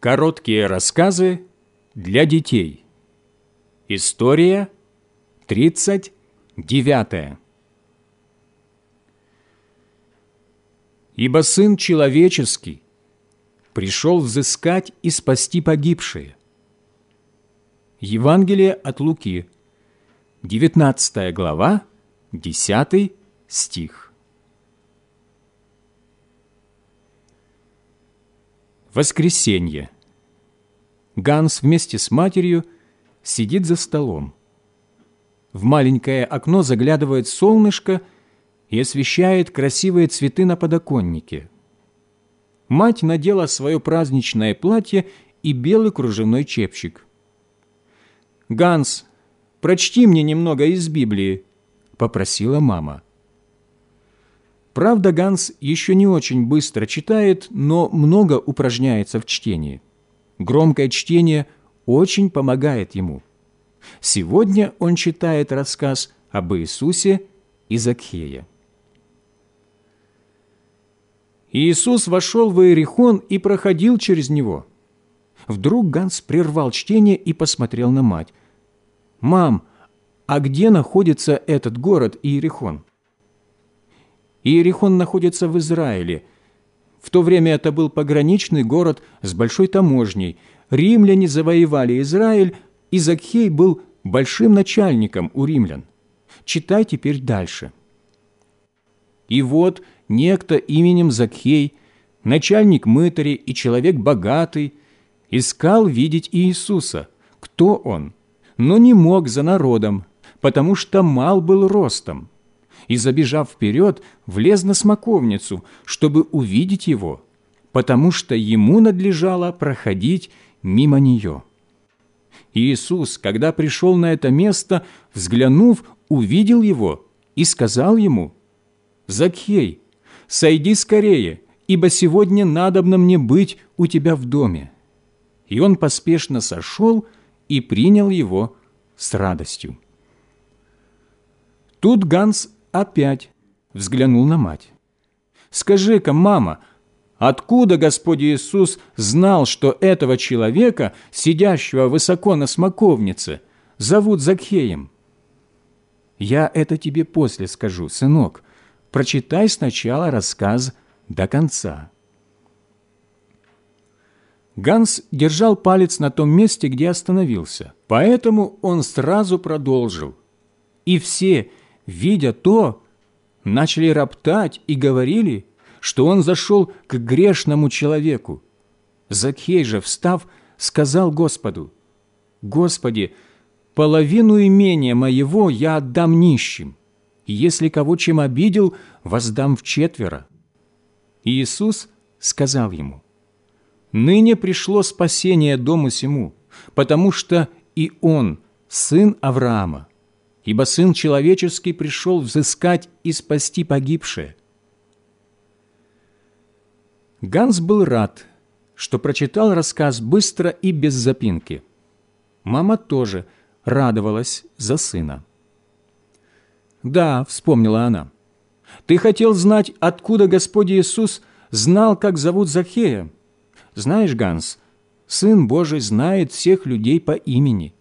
Короткие рассказы для детей. История 39. Ибо Сын Человеческий пришел взыскать и спасти погибшие. Евангелие от Луки, 19 глава, 10 стих. Воскресенье. Ганс вместе с матерью сидит за столом. В маленькое окно заглядывает солнышко и освещает красивые цветы на подоконнике. Мать надела свое праздничное платье и белый кружевной чепчик. «Ганс, прочти мне немного из Библии», — попросила мама. Правда, Ганс еще не очень быстро читает, но много упражняется в чтении. Громкое чтение очень помогает ему. Сегодня он читает рассказ об Иисусе и Закхее. Иисус вошел в Иерихон и проходил через него. Вдруг Ганс прервал чтение и посмотрел на мать. «Мам, а где находится этот город Иерихон?» Иерихон находится в Израиле. В то время это был пограничный город с большой таможней. Римляне завоевали Израиль, и Закхей был большим начальником у римлян. Читай теперь дальше. И вот некто именем Закхей, начальник мытари и человек богатый, искал видеть Иисуса. Кто он? Но не мог за народом, потому что мал был ростом и, забежав вперед, влез на смоковницу, чтобы увидеть его, потому что ему надлежало проходить мимо нее. Иисус, когда пришел на это место, взглянув, увидел его и сказал ему, «Закхей, сойди скорее, ибо сегодня надобно мне быть у тебя в доме». И он поспешно сошел и принял его с радостью. Тут Ганс опять взглянул на мать. «Скажи-ка, мама, откуда Господь Иисус знал, что этого человека, сидящего высоко на смоковнице, зовут Закхеем?» «Я это тебе после скажу, сынок. Прочитай сначала рассказ до конца». Ганс держал палец на том месте, где остановился, поэтому он сразу продолжил. И все, видя то, начали роптать и говорили, что он зашел к грешному человеку. Закхей же, встав, сказал Господу, «Господи, половину имения моего я отдам нищим, и если кого чем обидел, воздам в четверо». Иисус сказал ему, «Ныне пришло спасение дому сему, потому что и он, сын Авраама, ибо Сын Человеческий пришел взыскать и спасти погибшее». Ганс был рад, что прочитал рассказ быстро и без запинки. Мама тоже радовалась за сына. «Да», — вспомнила она, — «ты хотел знать, откуда Господь Иисус знал, как зовут Захея. Знаешь, Ганс, Сын Божий знает всех людей по имени.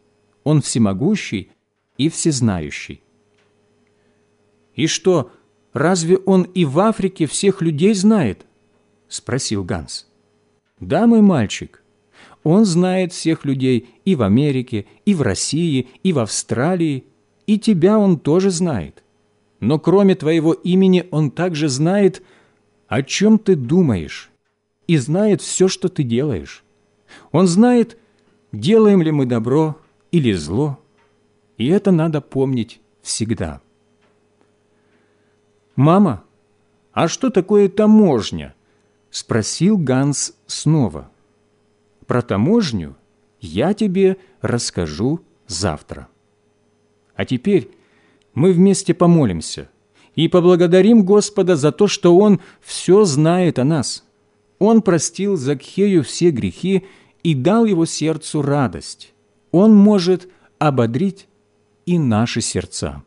Он всемогущий и всезнающий. «И что, разве он и в Африке всех людей знает?» – спросил Ганс. «Да, мой мальчик, он знает всех людей и в Америке, и в России, и в Австралии, и тебя он тоже знает. Но кроме твоего имени он также знает, о чем ты думаешь, и знает все, что ты делаешь. Он знает, делаем ли мы добро или зло, и это надо помнить всегда. «Мама, а что такое таможня?» – спросил Ганс снова. «Про таможню я тебе расскажу завтра. А теперь мы вместе помолимся и поблагодарим Господа за то, что Он все знает о нас. Он простил Закхею все грехи и дал его сердцу радость. Он может ободрить и наши сердца.